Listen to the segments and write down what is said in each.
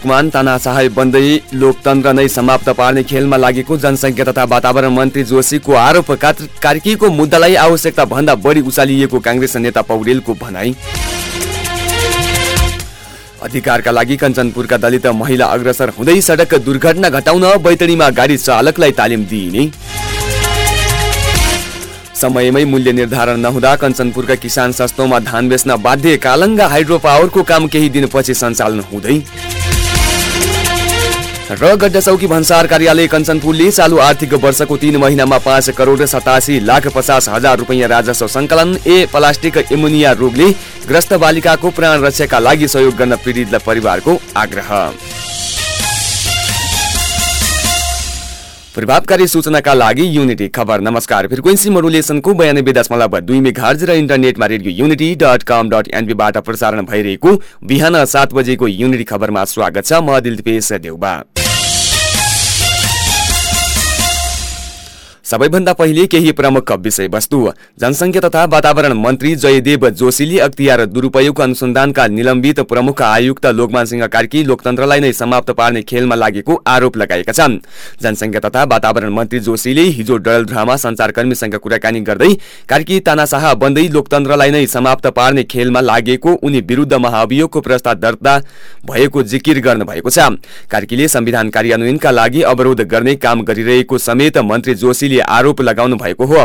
लोकमान तानाशाह बन्दै लोकतन्त्र नै समाप्त पार्ने खेलमा लागेको जनसङ्ख्या तथा वातावरण मन्त्री जोशीको आरोप कार्कीको मुद्दालाई आवश्यकता भन्दा बढी उचालिएको काङ्ग्रेस नेता पौडेलको भनाई। अधिकारका लागि कञ्चनपुरका दलित महिला अग्रसर हुँदै सडक दुर्घटना घटाउन बैतडीमा गाडी चालकलाई तालिम दिइने। समयमै मूल्य निर्धारण नहुँदा कञ्चनपुरका किसान सस्तोमा धान बेच्न बाध्य। कालङ्गा हाइड्रो पावरको काम केही दिनपछि सञ्चालन हुँदै। र गड्डाचौकी भन्सार कार्यालय कञ्चनपुरले चालु आर्थिक वर्षको तीन महिनामा पाँच करोड सतासी लाख पचास हजार रुपियाँ राजस्व सङ्कलन ए प्लास्टिक इमुनिया रोगले ग्रस्त बालिकाको प्राण रक्षाका लागि सहयोग गर्न पीडित परिवारको आग्रह। प्रभावकारी सूचनाका लागि युनिटी खबर। नमस्कार। फ्रिक्वेन्सी मोडुलेसनको बयानब्बे दशमलव दुई मेघार्ज र इन्टरनेटमा radio unity dot com dot एनपीबाट प्रसारण भइरहेको बिहान सात बजेको युनिटी खबरमा स्वागत छ। म दिलपेश देउबा। सबैभन्दा पहिले केही प्रमुख विषयवस्तु जनसङ्ख्या तथा वातावरण मन्त्री जयदेव जोशीले अख्तियार दुरूपयोग अनुसन्धानका निलम्बित प्रमुख आयुक्त लोकमान सिंह कार्की लोकतन्त्रलाई नै समाप्त पार्ने खेलमा लागेको आरोप लगाएका छन्। जनसङ्ख्या तथा वातावरण मन्त्री जोशीले हिजो डलध्रामा संचारकर्मीसँग कुराकानी गर्दै कार्की तानाशाह बन्दै लोकतन्त्रलाई नै समाप्त पार्ने खेलमा लागेको उनी विरूद्ध महाअभियोगको प्रस्ताव दर्ता भएको जिकिर गर्नुभएको छ। कार्कीले संविधान कार्यान्वयनका लागि अवरोध गर्ने काम गरिरहेको समेत मन्त्री जोशीले आरोप लगाउनु भएको हो।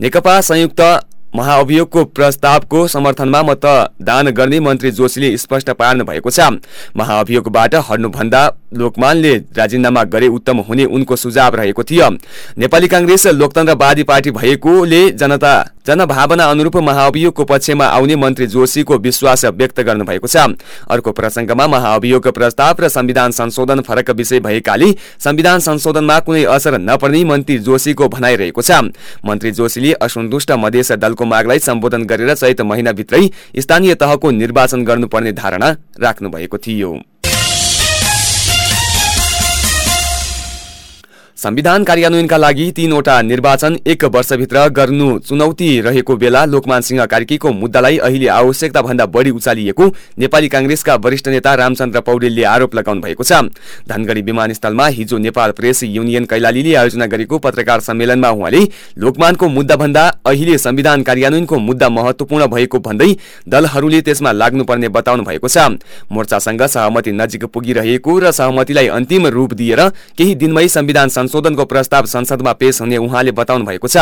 नेकपा संयुक्त महाअभियोगको प्रस्तावको समर्थनमा मतदान गर्ने मन्त्री जोशीले स्पष्ट पार्नु भएको छ। महाअभियोगबाट हट्नुभन्दा लोकमानले राजीनामा गरे उत्तम हुने उनको सुझाव रहेको थियो। नेपाली काङ्ग्रेस लोकतन्त्रवादी पार्टी भएकोले जनता जनभावना अनुरूप महाअभियोगको पक्षमा आउने मन्त्री जोशीको विश्वास व्यक्त गर्नुभएको छ। अर्को प्रसङ्गमा महाअभियोग प्रस्ताव र संविधान संशोधन फरक विषय भएकाले संविधान संशोधनमा कुनै असर नपर्ने मन्त्री जोशीको भनाइरहेको छ। मन्त्री जोशीले असन्तुष्ट मधेस दलको मागलाई सम्बोधन गरेर चैत महिनाभित्रै स्थानीय तहको निर्वाचन गर्नुपर्ने धारणा राख्नु भएको थियो। संविधान कार्यान्वयनका लागि तीनवटा निर्वाचन एक वर्षभित्र गर्नु चुनौती रहेको बेला लोकमान सिंह कार्कीको मुद्दालाई अहिले आवश्यकता भन्दा बढी उचालिएको नेपाली काङ्ग्रेसका वरिष्ठ नेता रामचन्द्र पौडेलले आरोप लगाउनु भएको छ। धनगढी विमानस्थलमा हिजो नेपाल प्रेस युनियन कैलालीले आयोजना गरेको पत्रकार सम्मेलनमा उहाँले लोकमानको मुद्दा भन्दा अहिले संविधान कार्यान्वयनको मुद्दा महत्वपूर्ण भएको भन्दै दलहरूले त्यसमा लाग्नुपर्ने बताउनु भएको छ। मोर्चासँग सहमति नजिक पुगिरहेको र सहमतिलाई अन्तिम रूप दिएर केही दिनमै संविधान संशोधनको प्रस्ताव संसदमा पेश हुने उहाँले बताउनु भएको छ।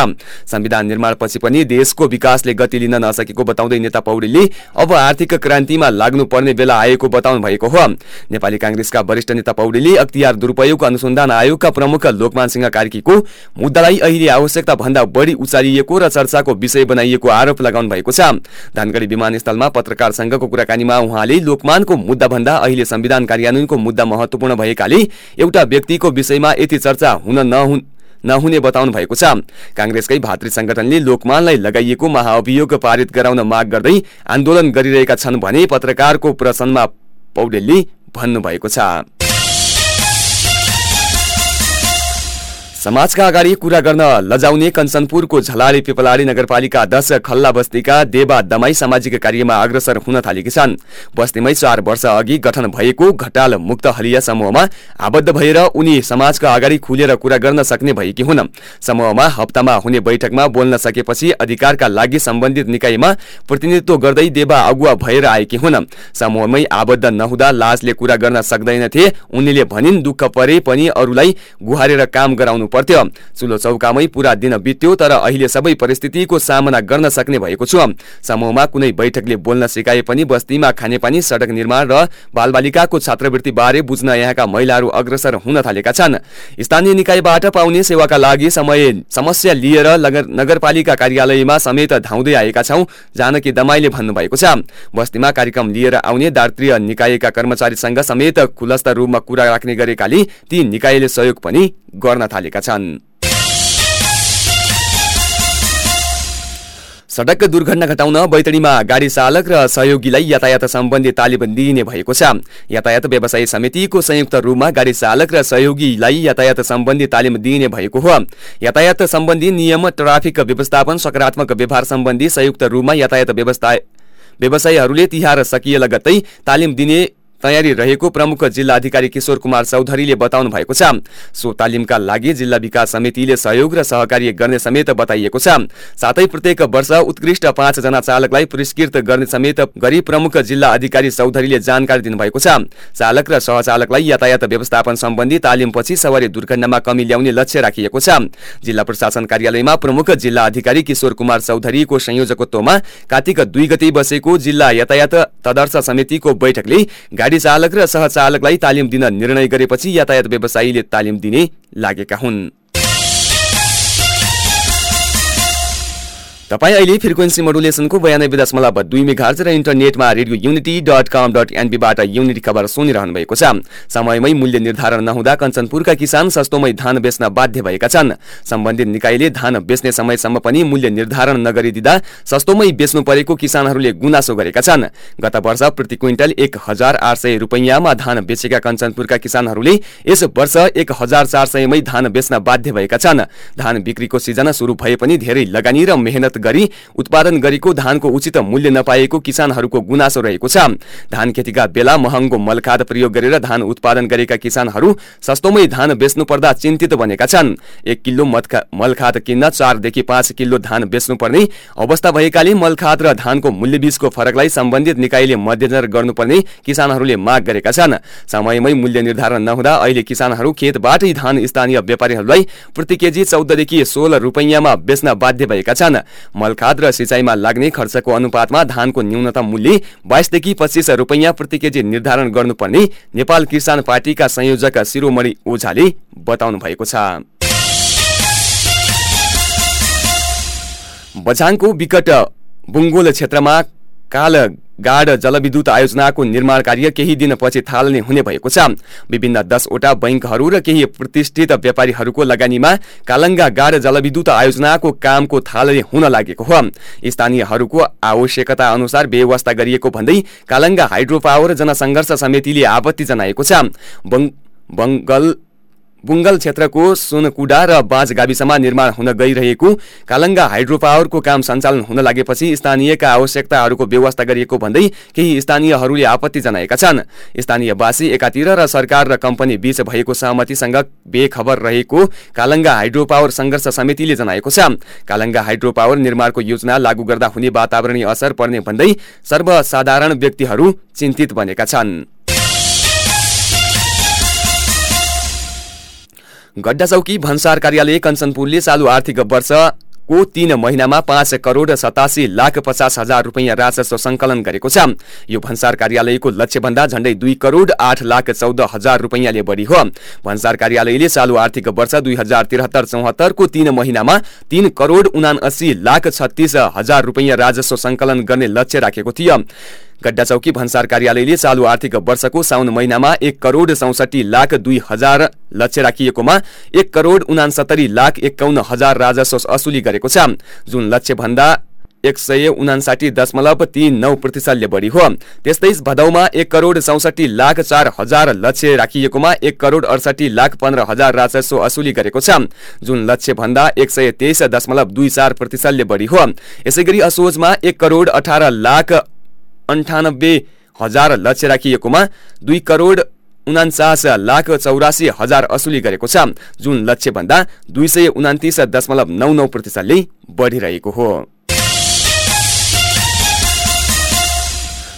संविधान निर्माणपछि पनि देशको विकासले गति लिन नसकेको बताउँदै नेता पौडेलले अब आर्थिक क्रान्तिमा लाग्नुपर्ने बेला आएको बताउनु भएको हो। नेपाली काङ्ग्रेसका वरिष्ठ नेता पौडेलले अख्तियार दुरूपयोग अनुसन्धान आयोगका प्रमुख लोकमान सिंह कार्कीको मुद्दालाई अहिले आवश्यकता भन्दा बढी उचालिएको र चर्चाको विषय बनाइएको आरोप लगाउनु भएको छ। धनगढी विमानस्थलमा पत्रकारसँगको कुराकानीमा उहाँले लोकमानको मुद्दा भन्दा अहिले संविधान कार्यान्वयनको मुद्दा महत्वपूर्ण भएकाले एउटा व्यक्तिको विषयमा यति चर्चा हुन नहुन् नहुने बताउनु भएको छ। काङ्ग्रेसकै भातृ संगठनले लोकमानलाई लगाइएको महाअभियोग पारित गराउन माग गर्दै आन्दोलन गरिरहेका छन् भने पत्रकारको प्रश्नमा पौडेलले भन्नुभएको छ। समाजका अगाडि कुरा गर्न लजाउने कञ्चनपुरको झलाली पिपलाडी नगरपालिका दश खल्ला बस्तीका देवा दमाई सामाजिक कार्यमा अग्रसर हुन थालेकी छन्। बस्तीमै चार वर्ष अघि गठन भएको घटाल मुक्त हलिया समूहमा आबद्ध भएर उनी समाजका अगाडि खुलेर कुरा गर्न सक्ने भएकी हुन्। समूहमा हप्तामा हुने बैठकमा बोल्न सकेपछि अधिकारका लागि सम्बन्धित निकायमा प्रतिनिधित्व गर्दै देवा अगुवा भएर आएकी हुन्। समूहमै आबद्ध नहुँदा लाजले कुरा गर्न सक्दैनथे। उनीले भनिन् दुःख परे पनि अरूलाई गुहारेर काम गराउनु पर्थ्यो। चुलो चौकामै पुरा दिन बित्यो तर अहिले सबै परिस्थितिको सामना गर्न सक्ने भएको छु। समूहमा कुनै बैठकले बोल्न सिकाए पनि बस्तीमा खानेपानी सडक निर्माण र बालबालिकाको छात्रवृत्ति बारे बुझ्न यहाँका महिलाहरू अग्रसर हुन थालेका छन्। स्थानीय निकायबाट पाउने सेवाका लागि समय समस्या लिएर नगरपालिका कार्यालयमा समेत धाउँदै आएका छौं जानकी दमाईले भन्नुभएको छ। बस्तीमा कार्यक्रम लिएर आउने दार्त्रीय निकायका कर्मचारीसँग समेत खुलस्त रूपमा कुरा राख्ने गरेकाले ती निकायले सहयोग पनि गर्न थालेका छन्। सडक दुर्घटना घटाउन बैतडीमा गाडी चालक र सहयोगीलाई यातायात सम्बन्धी तालिम दिइने भएको छ। यातायात व्यवसायी समितिको संयुक्त रूपमा गाडी चालक र सहयोगीलाई यातायात सम्बन्धी तालिम दिइने भएको हो। यातायात सम्बन्धी नियम ट्राफिक व्यवस्थापन सकारात्मक व्यवहार सम्बन्धी संयुक्त रूपमा यातायात व्यवसायीहरूले तिहार सकिए लगत्तै तालिम दिने तयारी रहेको प्रमुख जिल्ला अधिकारी किशोर कुमार चौधरीले बताउनु भएको छ। सो तालिमका लागि जिल्ला विकास समितिले सहयोग र सहकार्य गर्ने समेत बताइएको छ। साथै प्रत्येक वर्ष उत्कृष्ट पाँचजना चालकलाई पुरस्कृत गर्ने समेत गरी प्रमुख जिल्ला अधिकारी चौधरीले जानकारी दिनुभएको छ। चालक र सहचालकलाई यातायात व्यवस्थापन सम्बन्धी तालिमपछि सवारी दुर्घटनामा कमी ल्याउने लक्ष्य राखिएको छ। जिल्ला प्रशासन कार्यालयमा प्रमुख जिल्ला अधिकारी किशोर कुमार चौधरीको संयोजकत्वमा कार्तिक दुई गते बसेको जिल्ला यातायात तदर्श समितिको बैठकले गाडी चालक र सहचालकलाई तालिम दिन निर्णय गरेपछि यातायात व्यवसायीले तालिम दिने लागेका हुन्। तपाईँ अहिले फ्रिक्वेन्सी मोडुलेसनको बयानब्बे दशमलव दुई मेघार्ज र इन्टरनेटमा radio unity dot com dot एनपीबाट unity खबर सुनिरहनु भएको छ। समयमै मूल्य निर्धारण नहुँदा कञ्चनपुरका किसान सस्तोमै धान बेच्न बाध्य भएका छन्। सम्बन्धित निकायले धान बेच्ने समयसम्म पनि मूल्य निर्धारण नगरिदिँदा सस्तोमै बेच्नु परेको किसानहरूले गुनासो गरेका छन्। गत वर्ष प्रति क्विन्टल एक हजार आठ सय रुपियाँमा धान बेचेका कञ्चनपुरका किसानहरूले यस वर्ष एक हजार चार सयमै धान बेच्न बाध्य भएका छन्। धान बिक्रीको सिजन सुरु भए पनि धेरै लगानी र मेहनत गरी उत्पादन गरेको धानको उचित मूल्य नपाएको किसानहरूको गुनासो रहेको छ। धान खेतीका बेला महँगो मलखाद प्रयोग गरेर धान उत्पादन गरेका किसानहरू सस्तोमै धान बेच्नु पर्दा चिन्तित बनेका छन्। एक किलो मलखाद किन्न चारदेखि पाँच किलो धान बेच्नुपर्ने अवस्था भएकाले मलखाद र धानको मूल्यबीचको फरकलाई सम्बन्धित निकायले मध्यनजर गर्नुपर्ने किसानहरूले माग गरेका छन्। समयमै मूल्य निर्धारण नहुँदा अहिले किसानहरू खेतबाटै धान स्थानीय व्यापारीहरूलाई प्रति केजी चौधदेखि सोह्र रुपियाँमा बेच्न बाध्य भएका छन्। मलखाद र सिँचाइमा लाग्ने खर्चको अनुपातमा धानको न्यूनतम मूल्य बाइसदेखि पच्चिस रुपियाँ प्रति केजी निर्धारण गर्नुपर्ने नेपाल किसान पार्टीका संयोजक शिरोमणि ओझाले बताउनु भएको छ। बझाङको विकट बुङ्गोल क्षेत्रमा काल गाड जलविद्युत आयोजनाको निर्माण कार्य केही दिनपछि थालने हुने भएको छ। विभिन्न दसवटा बैङ्कहरू र केही प्रतिष्ठित व्यापारीहरूको लगानीमा कालङ्गा गाड जलविद्युत आयोजनाको कामको थालने हुन लागेको हो। स्थानीयहरूको आवश्यकता अनुसार व्यवस्था गरिएको भन्दै कालङ्गा हाइड्रो पावर जनसङ्घर्ष समितिले आपत्ति जनाएको छ। बङ्गल बुङ्गल क्षेत्रको सुनकुडा र बाँझ गाविसमा निर्माण हुन गइरहेको कालङ्गा हाइड्रो पावरको काम सञ्चालन हुन लागेपछि स्थानीयका आवश्यकताहरूको व्यवस्था गरिएको भन्दै केही स्थानीयहरूले आपत्ति जनाएका छन्। स्थानीयवासी एकातिर र सरकार र कम्पनी बीच भएको सहमतिसँग बेखबर रहेको कालङ्गा हाइड्रो पावर सङ्घर्ष समितिले जनाएको छ। कालङ्गा हाइड्रो पावर निर्माणको योजना लागू गर्दा हुने वातावरणीय असर पर्ने भन्दै सर्वसाधारण व्यक्तिहरू चिन्तित बनेका छन्। गड्डाचौकी भन्सार कार्यालय कञ्चनपुरले चालु आर्थिक वर्षको तीन महिनामा पाँच करोड सतासी लाख पचास हजार रुपियाँ राजस्व सङ्कलन गरेको छ। यो भन्सार कार्यालयको लक्ष्यभन्दा झण्डै दुई करोड आठ लाख चौध हजार रुपियाँले बढी हो। भन्सार कार्यालयले चालु आर्थिक वर्ष दुई हजार त्रिहत्तर चौहत्तरको तीन महिनामा तीन करोड उना लाख छत्तिस हजार रुपियाँ राजस्व सङ्कलन गर्ने लक्ष्य राखेको थियो। गड्डा चौकी भन्सार कार्यालयले चालु आर्थिक वर्षको साउन महिनामा एक करोड चौसठी लाख दुई हजार लक्ष्य राखिएकोमा एक करोड उनासत्तरी लाख एकाउन्न हजार राजस्व असुली गरेको छ। जुन लक्ष्य भन्दा एक सय उनासाठी दशमलव नौ प्रतिशतले बढी हो। त्यस्तै भदौमा एक करोड चौसठी लाख चार हजार लक्ष्य राखिएकोमा एक करोड अडसठी लाख पन्ध्र हजार राजस्व असुली गरेको छ। जुन लक्ष्य भन्दा एक सय तेइस दशमलव दुई चार प्रतिशतले बढी हो। यसै गरी असोजमा एक करोड अठार लाख अन्ठानब्बे हजार लक्ष्य राखिएकोमा दुई करोड उनाचास लाख चौरासी हजार असुली गरेको छ। जुन लक्ष्यभन्दा दुई सय उनातिस दशमलव नौ नौ प्रतिशतले बढिरहेको हो।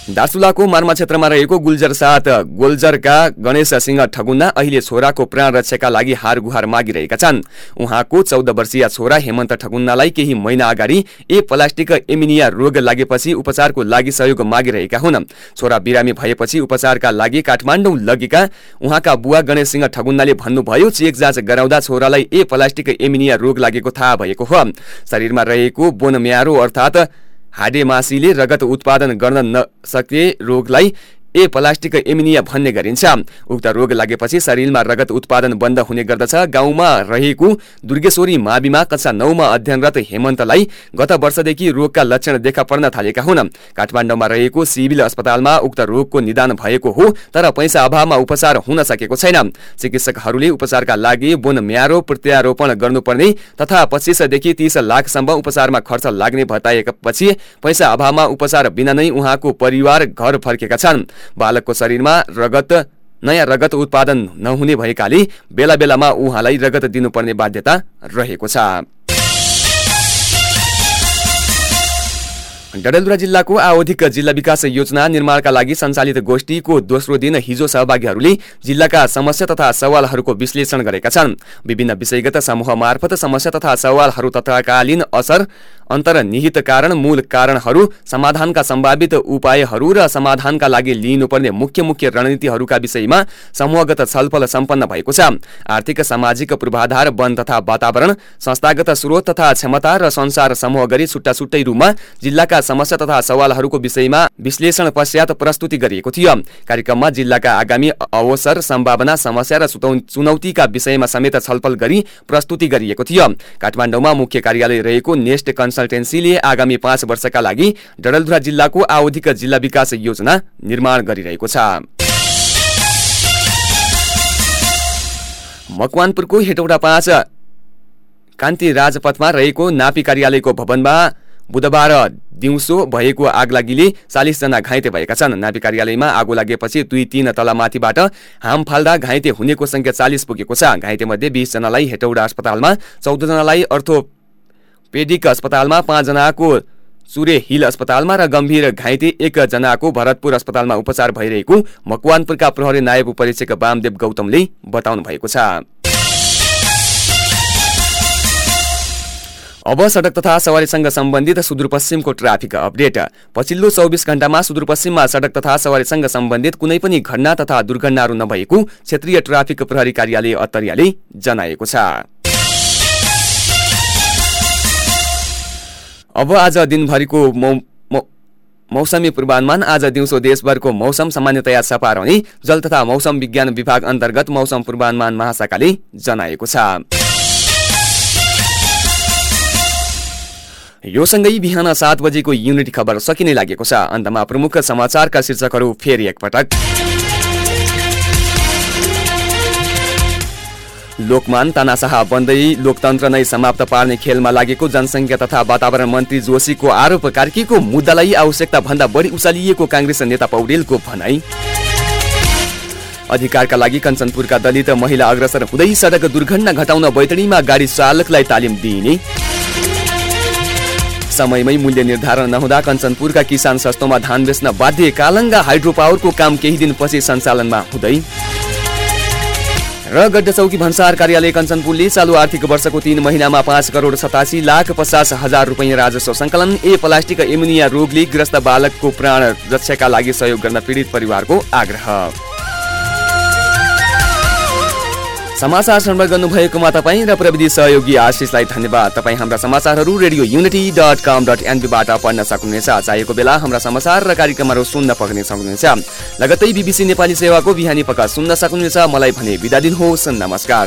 दार्चुलाको मार्मा क्षेत्रमा रहेको गुल्जर साथ गोल्जरका गणेश सिंह ठगुन्ना अहिले छोराको प्राण रक्षाका लागि हार गुहार मागिरहेका छन्। उहाँको चौध वर्षीय छोरा हेमन्त ठगुन्नालाई केही महिना अगाडि ए प्लास्टिक एमिनिया रोग लागेपछि उपचारको लागि सहयोग मागिरहेका हुन्। छोरा बिरामी भएपछि उपचारका लागि काठमाडौँ लगेका उहाँका बुवा गणेश सिंह ठगुन्नाले भन्नुभयो चेक जाँच गराउँदा छोरालाई ए प्लास्टिक एमिनिया रोग लागेको थाहा भएको हो। शरीरमा रहेको बोन म्यारो अर्थात् हाडेमासीले रगत उत्पादन गर्न नसके रोगलाई ए प्लास्टिक एमिनिया भन्ने गरिन्छ। उक्त रोग लागेपछि शरीरमा रगत उत्पादन बन्द हुने गर्दछ। गाउँमा रहेको दुर्गेश्वरी माविमा कक्षा नौमा अध्ययनरत हेमन्तलाई गत वर्षदेखि रोगका लक्षण देखा पर्न थालेका हुन्। काठमाडौँमा रहेको सिभिल अस्पतालमा उक्त रोगको निदान भएको हो तर पैसा अभावमा उपचार हुन सकेको छैन। चिकित्सकहरूले उपचारका लागि बोन म्यारो प्रत्यारोपण गर्नुपर्ने तथा पच्चिसदेखि तीस लाखसम्म उपचारमा खर्च लाग्ने बताएपछि पैसा अभावमा उपचार बिना नै उहाँको परिवार घर फर्केका छन्। बालकको शरीरमा रगत नयाँ रगत उत्पादन नहुने भएकाले बेला बेलामा उहाँलाई रगत दिनुपर्ने बाध्यता रहेको छ। डडेलधुरा जिल्लाको आवधिक जिल्ला विकास योजना निर्माणका लागि सञ्चालित गोष्ठीको दोस्रो दिन हिजो सहभागीहरूले जिल्लाका समस्या तथा सवालहरूको विश्लेषण गरेका छन्। विभिन्न विषयगत समूह मार्फत समस्या तथा सवालहरू तत्कालीन असर अन्तर्निहित कारण मूल कारणहरू समाधानका सम्भावित उपायहरू र समाधानका लागि लिइनुपर्ने मुख्य मुख्य रणनीतिहरूका विषयमा समूहगत छलफल सम्पन्न भएको छ। आर्थिक सामाजिक पूर्वाधार वन तथा वातावरण संस्थागत स्रोत तथा क्षमता र संसार समूह गरी छुट्टा छुट्टै रूपमा जिल्लाका समस्या तथा सवालहरूको विषयमा विश्लेषण पश्चात प्रस्तुति गरिएको थियो। कार्यक्रममा जिल्लाका आगामी अवसर सम्भावना समस्या र चुनौतीका विषयमा समेत छलफल गरी प्रस्तुति गरिएको थियो। काठमाडौँमा मुख्य कार्यालय रहेको नेस्ट कन्सल्टेन्सीले आगामी पाँच वर्षका लागि डडलधुरा जिल्लाको आवधिक जिल्ला विकास योजना निर्माण गरिरहेको छ। मकवानपुरको हेटौडा पाँच कान्ति राजपथमा रहेको नापी कार्यालयको भवनमा बुधबार दिउँसो भएको आगलागीले चालिसजना घाइते भएका छन्। नापी कार्यालयमा आगो लागेपछि दुई तीन तला माथिबाट हाम फाल्दा घाइते हुनेको संख्या चालिस पुगेको छ। घाइते मध्ये बिसजनालाई हेटौडा अस्पतालमा चौधजनालाई अर्थोपेडिक अस्पतालमा पाँचजनाको चुरे हिल अस्पतालमा र गम्भीर घाइते एकजनाको भरतपुर अस्पतालमा उपचार भइरहेको मकवानपुरका प्रहरी नायब उपरीक्षक वामदेव गौतमले बताउनु भएको छ। अब सडक तथा सवारीसँग सम्बन्धित सुदूरपश्चिमको ट्राफिक अपडेट। पछिल्लो चौबिस घण्टामा सुदूरपश्चिममा सडक तथा सवारीसँग सम्बन्धित कुनै पनि घटना तथा दुर्घटनाहरू नभएको क्षेत्रीय ट्राफिक प्रहरी कार्यालय अत्तरियाले जनाएको छ। अब आज दिनभरिको मौसमी पूर्वानुमान। आज दिउँसो देशभरको मौसम सामान्यतया सफा रहने जल तथा मौसम विज्ञान विभाग अन्तर्गत मौसम पूर्वानुमान महाशाखाले जनाएको छ। यो सँगै बिहान सात बजेको युनिट खबर सकिने लागेको छ। अन्तमा प्रमुख समाचारका शीर्षकहरू फेरि एकपटक। लोकमान तानाशाह बन्दै लोकतन्त्र नै समाप्त पार्ने खेलमा लागेको जनसङ्ख्या तथा वातावरण मन्त्री जोशीको आरोप कार्कीको मुद्दालाई आवश्यकता भन्दा बढी उचालिएको काङ्ग्रेस नेता पौडेलको भनाई। अधिकारका लागि कञ्चनपुरका दलित महिला अग्रसर हुँदै सडक दुर्घटना घटाउन बैतडीमा गाडी चालकलाई तालिम दिइने। समयमै मूल्य निर्धारण नहुँदा कञ्चनपुरका किसान सस्तोमा धान बेच्न बाध्य कालङ्गा हाइड्रो पावरको काम केही दिनपछि सञ्चालनमा हुँदै। र गड्ड चौकी भन्सार कार्यालय कञ्चनपुरले चालु आर्थिक वर्षको तीन महिनामा पाँच करोड सतासी लाख पचास हजार रुपियाँ राजस्व सङ्कलन ए प्लास्टिक एमुनिया रोगले ग्रस्त बालकको प्राण रक्षाका लागि सहयोग गर्न पीडित परिवारको आग्रह। समाचार श्रवण गर्नुभएकोमा तपाईँ र प्रविधि सहयोगी आशिषलाई धन्यवाद। तपाईँ हाम्रा समाचारहरू radio unity dot com dot एनपीबाट पढ्न सक्नुहुनेछ। चाहिएको बेला हाम्रा समाचार र कार्यक्रमहरू सुन्न पक्ने सक्नुहुनेछ। लगत्तै बिबिसी नेपाली सेवाको बिहानी पक्का सुन्न सक्नुहुनेछ। मलाई भने बिदा दिनुहोस्। नमस्कार।